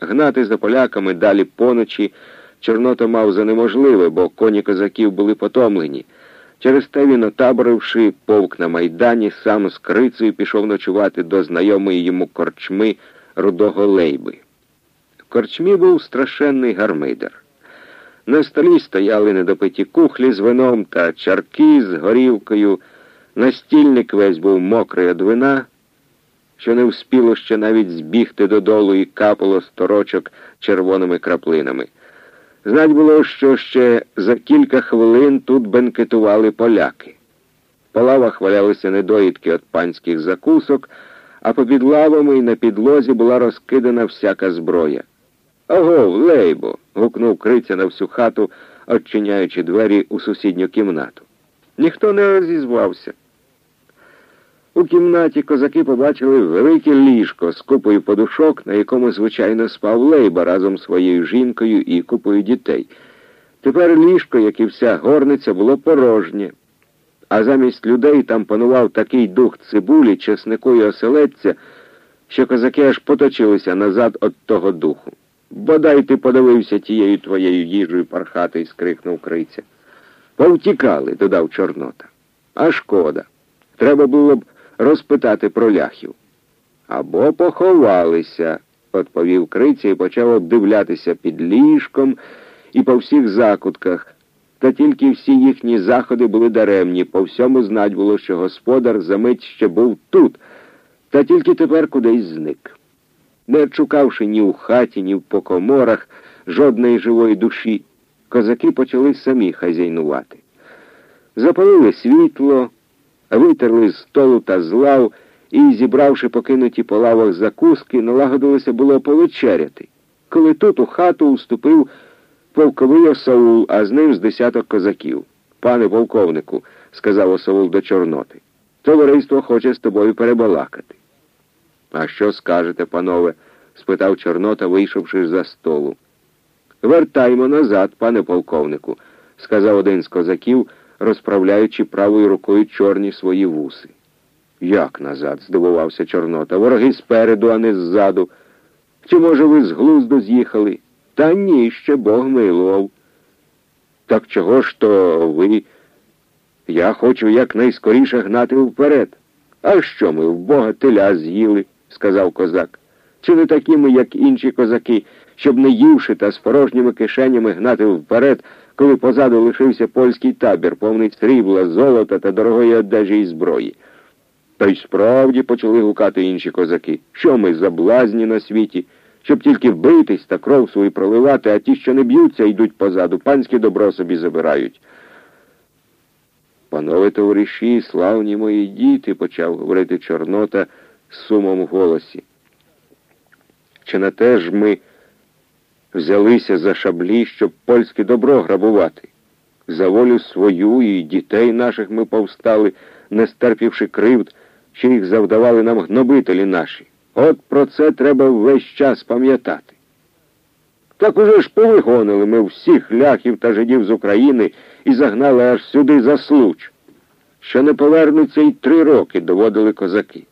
Гнати за поляками далі поночі Чорнота мав за неможливе, бо коні козаків були потомлені. Через те він, отаборивши полк на майдані, сам з крицею пішов ночувати до знайомої йому корчми рудого лейби. В корчмі був страшенний гармидер. На столі стояли недопиті кухлі з вином та чарки з горівкою. Настільник весь був мокрий від вина, що не вспіло ще навіть збігти додолу і капало сторочок червоними краплинами. Знать було, що ще за кілька хвилин тут бенкетували поляки. По лавах валялися недоїдки від панських закусок, а попід лавами і на підлозі була розкидана всяка зброя. Ого, лейбо. гукнув криця на всю хату, очиняючи двері у сусідню кімнату. Ніхто не розізвався. У кімнаті козаки побачили велике ліжко з купою подушок, на якому, звичайно, спав Лейба разом з своєю жінкою і купою дітей. Тепер ліжко, як і вся горниця, було порожнє, а замість людей там панував такий дух цибулі, чеснику і оселедця, що козаки аж поточилися назад від того духу. Бодай ти подивився тією твоєю їжею пархатий, скрикнув криця. Повтікали, додав Чорнота. А шкода. Треба було б розпитати про ляхів. Або поховалися, відповів криця і почав обдивлятися під ліжком і по всіх закутках. Та тільки всі їхні заходи були даремні, по всьому знать було, що господар за мить ще був тут, та тільки тепер кудись зник. Не шукавши ні у хаті, ні в покоморах жодної живої душі, козаки почали самі хазяйнувати. Запалили світло витерли з столу та з лав і, зібравши покинуті по лавах закуски, налагодилося було повечеряти, коли тут у хату уступив полковий осаул, а з ним з десяток козаків. Пане полковнику, сказав осаул до Чорноти, товариство хоче з тобою перебалакати. А що скажете, панове? спитав Чорнота, вийшовши за столу. Вертаймо назад, пане полковнику, сказав один з козаків розправляючи правою рукою чорні свої вуси. Як назад? здивувався Чорнота. Вороги спереду, а не ззаду. Чи, може, ви з глузду з'їхали? Та ні, ще Бог милував. Так чого ж то ви? Я хочу якнайскоріше гнати вперед. А що ми в Бога теля з'їли, сказав козак. Чи не такі ми, як інші козаки, щоб не ївши та з порожніми кишенями гнати вперед, коли позаду лишився польський табір, повний срібла, золота та дорогої одежі і зброї. Та й справді почали гукати інші козаки, що ми заблазні на світі, щоб тільки вбитись та кров свою проливати, а ті, що не б'ються, йдуть позаду, панське добро собі забирають. Панове товариші, славні мої діти, почав говорити Чорнота з сумом в голосі. Чи на те ж ми взялися за шаблі, щоб польське добро грабувати. За волю свою і дітей наших ми повстали, не стерпівши кривд, що їх завдавали нам гнобителі наші. От про це треба весь час пам'ятати. Так уже ж повигонили ми всіх ляхів та жидів з України і загнали аж сюди за случ. Що не повернуться й три роки, доводили козаки.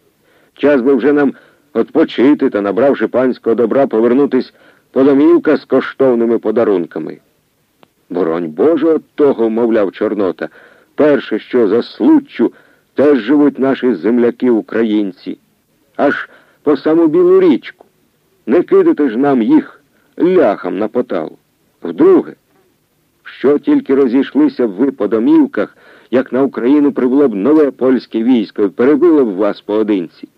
Час би вже нам відпочити та, набравши панського добра, повернутись подомівка з коштовними подарунками. Боронь Боже от того, мовляв Чорнота, перше, що за случчю, теж живуть наші земляки українці, аж по саму білу річку. Не кидати ж нам їх ляхам на поталу. Вдруге, що тільки розійшлися б ви по домівках, як на Україну прибуло б нове польське військо і перебило б вас поодинці.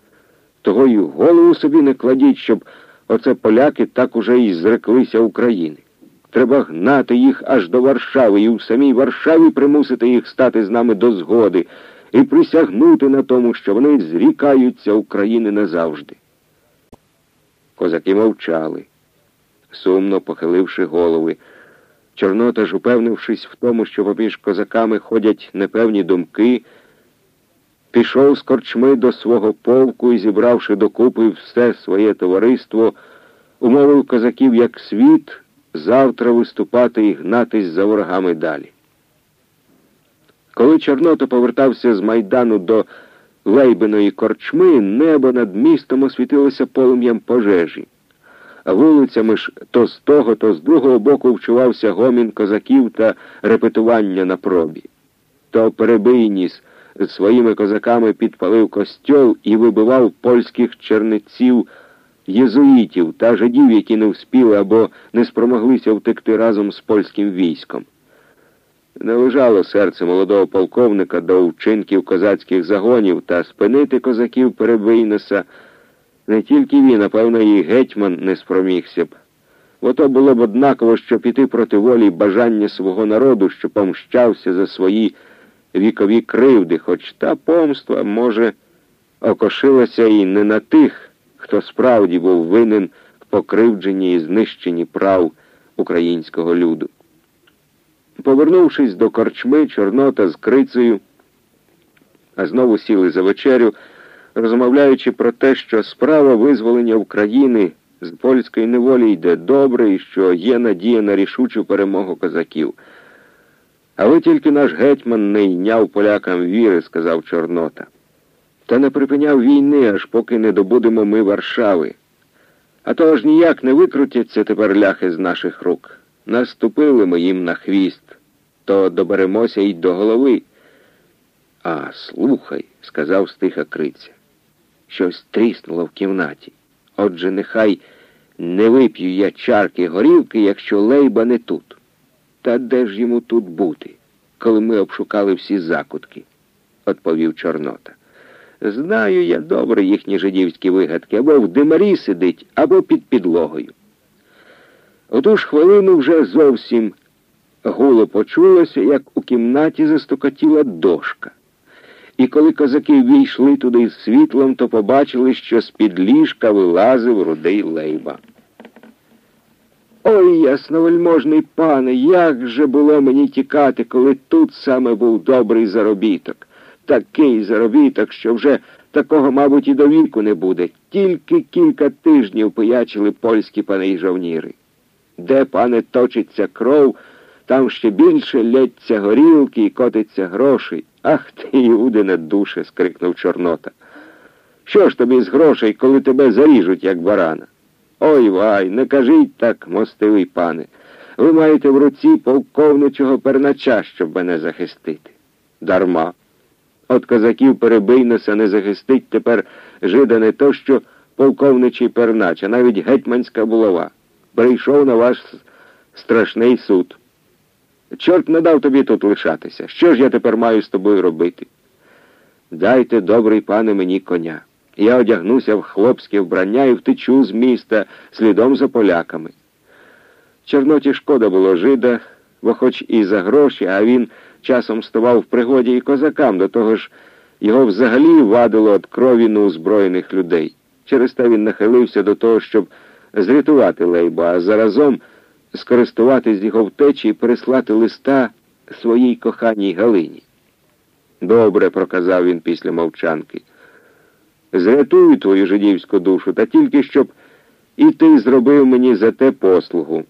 Того й голову собі не кладіть, щоб Оце поляки так уже і зреклися України. Треба гнати їх аж до Варшави і в самій Варшаві примусити їх стати з нами до згоди і присягнути на тому, що вони зрікаються України назавжди. Козаки мовчали, сумно похиливши голови. Чорнота ж, упевнившись в тому, що поміж козаками ходять непевні думки, пішов з корчми до свого полку і, зібравши докупи все своє товариство, умовив козаків як світ завтра виступати і гнатись за ворогами далі. Коли Чорнота повертався з майдану до Лейбиної корчми, небо над містом освітилося полум'ям пожежі. а вулицями ж то з того, то з другого боку вчувався гомін козаків та репетування на пробі. То перебийніс своїми козаками підпалив костьол і вибивав польських чернеців, єзуїтів та жидів, які не вспіли або не спромоглися втекти разом з польським військом. Не лежало серце молодого полковника до вчинків козацьких загонів та спинити козаків Перебийнеса. Не тільки він, а певно, і гетьман не спромігся б. Ото було б однаково, що піти проти волі бажання свого народу, що помщався за свої вікові кривди, хоч та помства, може, окошилася і не на тих, хто справді був винен в покривдженні і знищенні прав українського люду. Повернувшись до корчми, Чорнота з крицею, а знову сіли за вечерю, розмовляючи про те, що справа визволення України з польської неволі йде добре і що є надія на рішучу перемогу козаків. Але тільки наш гетьман не йняв полякам віри, сказав Чорнота. Та не припиняв війни, аж поки не добудемо ми Варшави. А то ж ніяк не викрутяться тепер ляхи з наших рук. Наступили ми їм на хвіст, то доберемося й до голови. А слухай, сказав стиха криця. Щось тріснуло в кімнаті. Отже, нехай не вип'ю я чарки горілки, якщо лейба не тут. Та де ж йому тут бути, коли ми обшукали всі закутки, відповів Чорнота. Знаю я добре їхні жидівські вигадки, або в димарі сидить, або під підлогою. Оту ж хвилину вже зовсім гуло почулося, як у кімнаті застукотіла дошка. І коли козаки війшли туди з світлом, то побачили, що з-під ліжка вилазив рудий лейба. Ой, ясновельможний пане, як же було мені тікати, коли тут саме був добрий заробіток. Такий заробіток, що вже такого, мабуть, і до віку не буде. Тільки кілька тижнів пиячили польські пани й жовніри. Де, пане, точиться кров, там ще більше лється горілки і котиться грошей. Ах ти, Іудине душе, скрикнув Чорнота. Що ж тобі з грошей, коли тебе заріжуть, як барана? Ой вай, не кажіть так, мостивий пане. Ви маєте в руці полковничого пернача, щоб мене захистити. Дарма. От козаків Перебийнеса не захистить тепер жида не то, що полковничий пернач, а навіть гетьманська булава. Прийшов на ваш страшний суд. Чорт не дав тобі тут лишатися. Що ж я тепер маю з тобою робити? Дайте, добрий пане, мені коня. Я одягнуся в хлопське вбрання і втечу з міста слідом за поляками. Чорноті шкода було жида, бо хоч і за гроші, а він часом ставав в пригоді і козакам, до того ж його взагалі вадило від крові неузброєних людей. Через те він нахилився до того, щоб зрятувати Лейба, а заразом скористуватись його втечі і переслати листа своїй коханій Галині. Добре, проказав він після мовчанки. Зрятую твою жидівську душу, та тільки щоб і ти зробив мені за те послугу.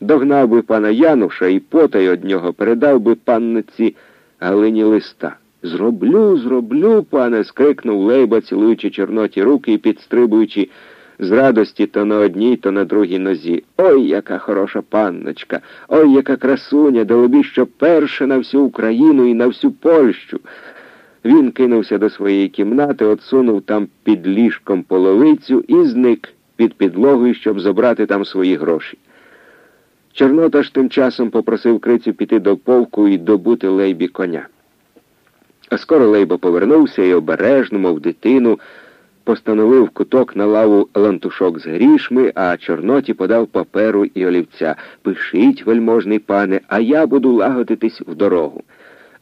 Догнав би пана Януша і потай од нього передав би панниці Галині листа. Зроблю, зроблю, пане, скрикнув Лейба, цілуючи Чорноті руки і підстрибуючи з радості то на одній, то на другій нозі. Ой, яка хороша панночка, ой, яка красуня, долобі, що перша на всю Україну і на всю Польщу. Він кинувся до своєї кімнати, отсунув там під ліжком половицю і зник під підлогою, щоб забрати там свої гроші. Чорнота ж тим часом попросив крицю піти до полку і добути лейбі коня. А скоро Лейба повернувся і обережно, мов дитину, постановив куток на лаву лантушок з грішми, а Чорноті подав паперу і олівця. Пишіть, вельможний пане, а я буду лагодитись в дорогу.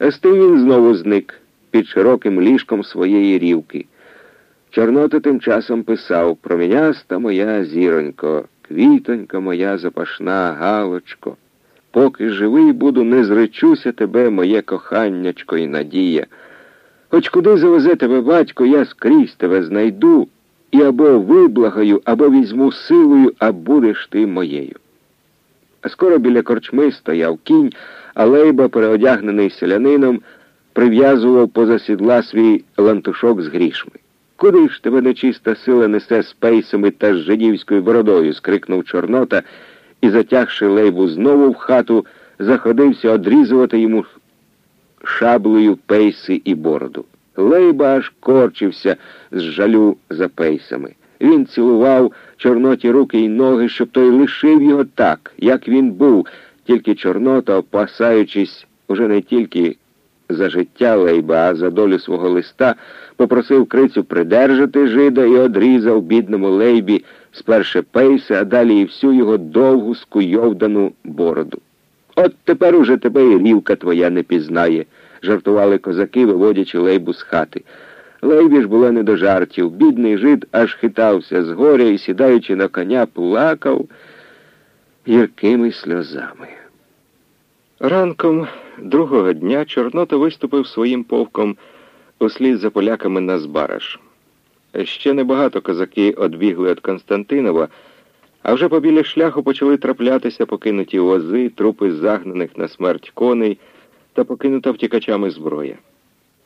З він знову зник під широким ліжком своєї рівки. Чорнота тим часом писав Проміняста моя зіронько, квітонька моя запашна галочко. Поки живий буду, не зречуся тебе, моє коханнячко і надія. Хоч куди завезе тебе батько, я скрізь тебе знайду і або виблагаю, або візьму силою, а будеш ти моєю. А скоро біля корчми стояв кінь, а Лейба, переодягнений селянином, прив'язував поза сідла свій лантушок з грішми. Куди ж тебе нечиста сила несе з пейсами та з жидівською бородою? скрикнув Чорнота і, затягши лейбу знову в хату, заходився одрізувати йому шаблею пейси і бороду. Лейба аж корчився з жалю за пейсами. Він цілував Чорноті руки й ноги, щоб той лишив його так, як він був, тільки Чорнота, опасаючись уже не тільки за життя Лейба, а за долю свого листа, попросив крицю придержати жида і одрізав бідному Лейбі сперше пейси, а далі і всю його довгу скуйовдану бороду. От тепер уже тебе і рівка твоя не пізнає, жартували козаки, виводячи Лейбу з хати. Лейбі ж було не до жартів. Бідний жид аж хитався з горя і, сідаючи на коня, плакав гіркими сльозами. Ранком другого дня Чорнота виступив своїм повком услід за поляками на Збараш. Ще небагато козаки одбігли від Константинова, а вже побіля шляху почали траплятися покинуті вози, трупи загнаних на смерть коней та покинута втікачами зброя.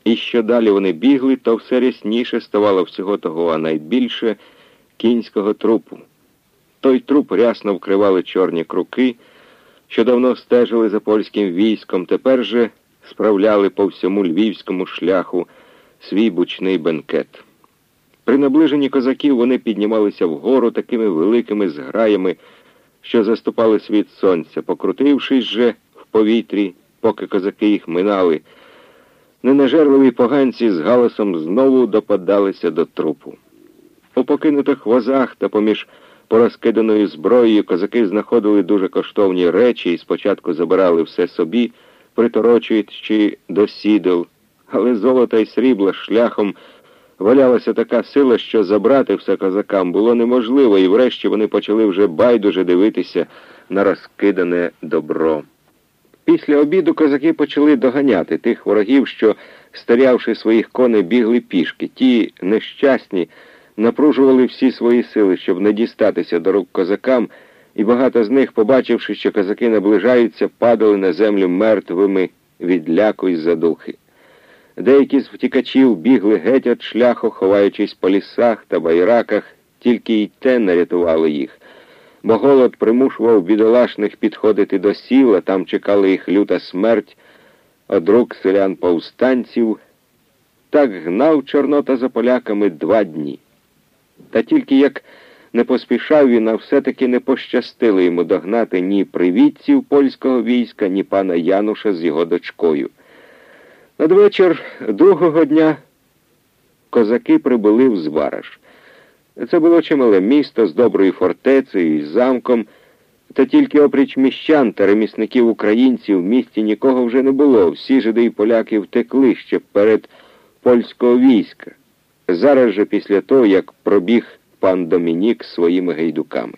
І що далі вони бігли, то все рясніше ставало всього того, а найбільше кінського трупу. Той труп рясно вкривали чорні круки, що давно стежили за польським військом, тепер же справляли по всьому львівському шляху свій бучний бенкет. При наближенні козаків вони піднімалися вгору такими великими зграями, що заступали світ сонця, покрутившись же в повітрі, поки козаки їх минали. Ненажерливі поганці з галасом знову допадалися до трупу. У покинутих возах та поміж порозкиданою зброєю козаки знаходили дуже коштовні речі і спочатку забирали все собі, приторочуючи до сідел, але золота й срібла шляхом валялася така сила, що забрати все козакам було неможливо, і врешті вони почали вже байдуже дивитися на розкидане добро. Після обіду козаки почали доганяти тих ворогів, що, старявши своїх коней, бігли пішки. Ті нещасні напружували всі свої сили, щоб не дістатися до рук козакам, і багато з них, побачивши, що козаки наближаються, падали на землю мертвими від ляку й задухи. Деякі з втікачів бігли геть від шляху, ховаючись по лісах та байраках, тільки й те нарятувало їх бо голод примушував бідолашних підходити до сіла, там чекала їх люта смерть, од рук селян повстанців. Так гнав Чорнота за поляками два дні. Та тільки як не поспішав він, а все-таки не пощастило йому догнати ні привітців польського війська, ні пана Януша з його дочкою. Надвечір другого дня козаки прибули в Збараш. Це було чимале місто з доброю фортецею і замком, та тільки опріч міщан та ремісників українців в місті нікого вже не було. Всі жиди і поляки втекли ще перед польського війська. Зараз же після того, як пробіг пан Домінік своїми гайдуками.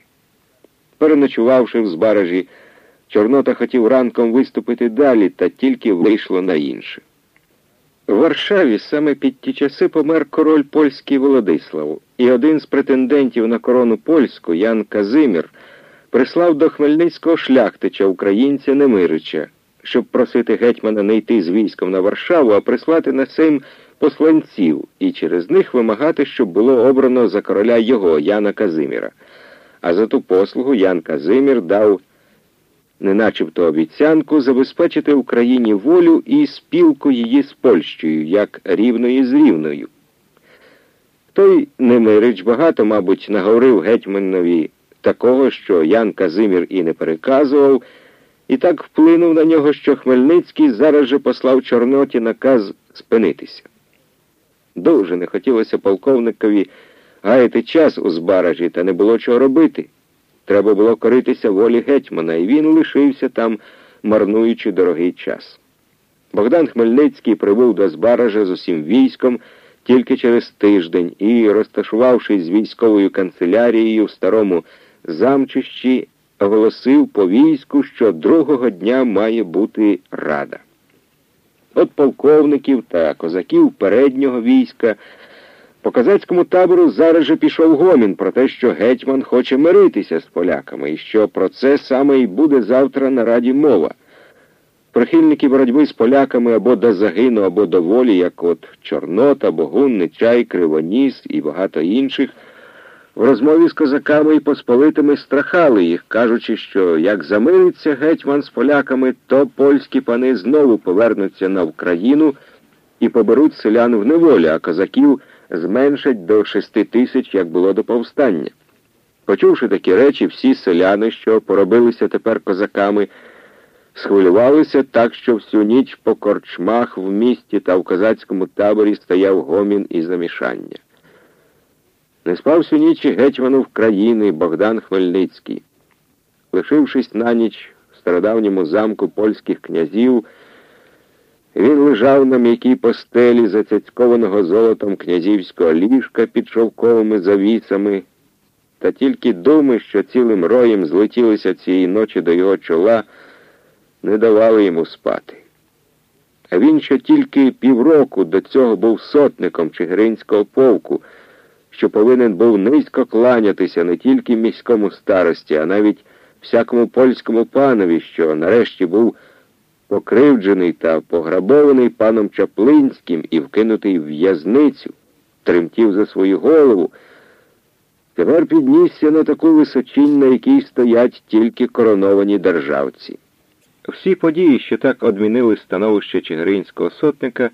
Переночувавши в збаражі, Чорнота хотів ранком виступити далі, та тільки вийшло на інше. В Варшаві саме під ті часи помер король польський Володислав, і один з претендентів на корону польську, Ян Казимір, прислав до Хмельницького шляхтича українця Немирича, щоб просити гетьмана не йти з військом на Варшаву, а прислати на Сейм посланців і через них вимагати, щоб було обрано за короля його, Яна Казиміра. А за ту послугу Ян Казимір дав не начебто обіцянку забезпечити Україні волю і спілку її з Польщею, як рівної з рівною. Той Немирич багато, мабуть, наговорив гетьманові такого, що Ян Казимір і не переказував, і так вплинув на нього, що Хмельницький зараз же послав Чорноті наказ спинитися. Дуже не хотілося полковникові гаяти час у збаражі, та не було чого робити. Треба було коритися волі гетьмана, і він лишився там, марнуючи дорогий час. Богдан Хмельницький прибув до Збаража з усім військом тільки через тиждень і, розташувавшись з військовою канцелярією в старому замчищі, оголосив по війську, що другого дня має бути рада. От полковників та козаків переднього війська. По козацькому табору зараз же пішов гомін про те, що гетьман хоче миритися з поляками, і що про це саме і буде завтра на раді мова. Прихильники боротьби з поляками або до загину, або до волі, як от Чорнота, Богун, Нечай, Кривоніс і багато інших, в розмові з козаками і посполитими страхали їх, кажучи, що як замириться гетьман з поляками, то польські пани знову повернуться на Україну і поберуть селян в неволі, а козаків зменшать до шести тисяч, як було до повстання. Почувши такі речі, всі селяни, що поробилися тепер козаками, схвилювалися так, що всю ніч по корчмах в місті та в козацькому таборі стояв гомін і замішання. Не спав всю ніч гетьманув країни Богдан Хмельницький. Лишившись на ніч в стародавньому замку польських князів, він лежав на м'якій постелі зацяцькованого золотом князівського ліжка під шовковими завісами, та тільки думи, що цілим роєм злетілися цієї ночі до його чола, не давали йому спати. А він ще тільки півроку до цього був сотником Чигиринського полку, що повинен був низько кланятися не тільки міському старості, а навіть всякому польському панові, що нарешті був покривджений та пограбований паном Чаплинським і вкинутий в в'язницю, тремтів за свою голову. Тепер піднісся на таку височинь, на якій стоять тільки короновані державці. Всі події, що так одмінили становище Чигиринського сотника,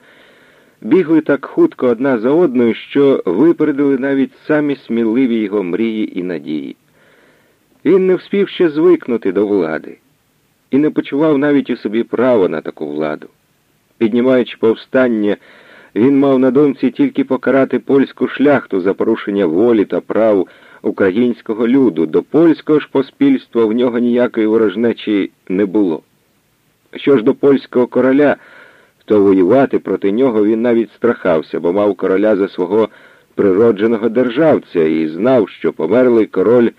бігли так хутко одна за одною, що випередили навіть самі сміливі його мрії і надії. Він не вспів ще звикнути до влади і не почував навіть у собі право на таку владу. Піднімаючи повстання, він мав на думці тільки покарати польську шляхту за порушення волі та прав українського люду. До польського ж поспільства в нього ніякої ворожнечі не було. Що ж до польського короля, то воювати проти нього він навіть страхався, бо мав короля за свого природженого державця і знав, що померлий король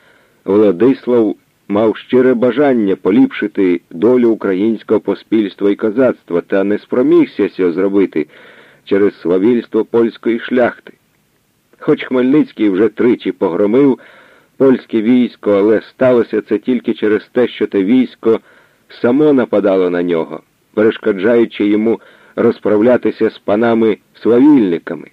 Владислав мав щире бажання поліпшити долю українського поспільства і козацтва, та не спромігся цього зробити через свавільство польської шляхти. Хоч Хмельницький вже тричі погромив польське військо, але сталося це тільки через те, що те військо само нападало на нього, перешкоджаючи йому розправлятися з панами свавільниками.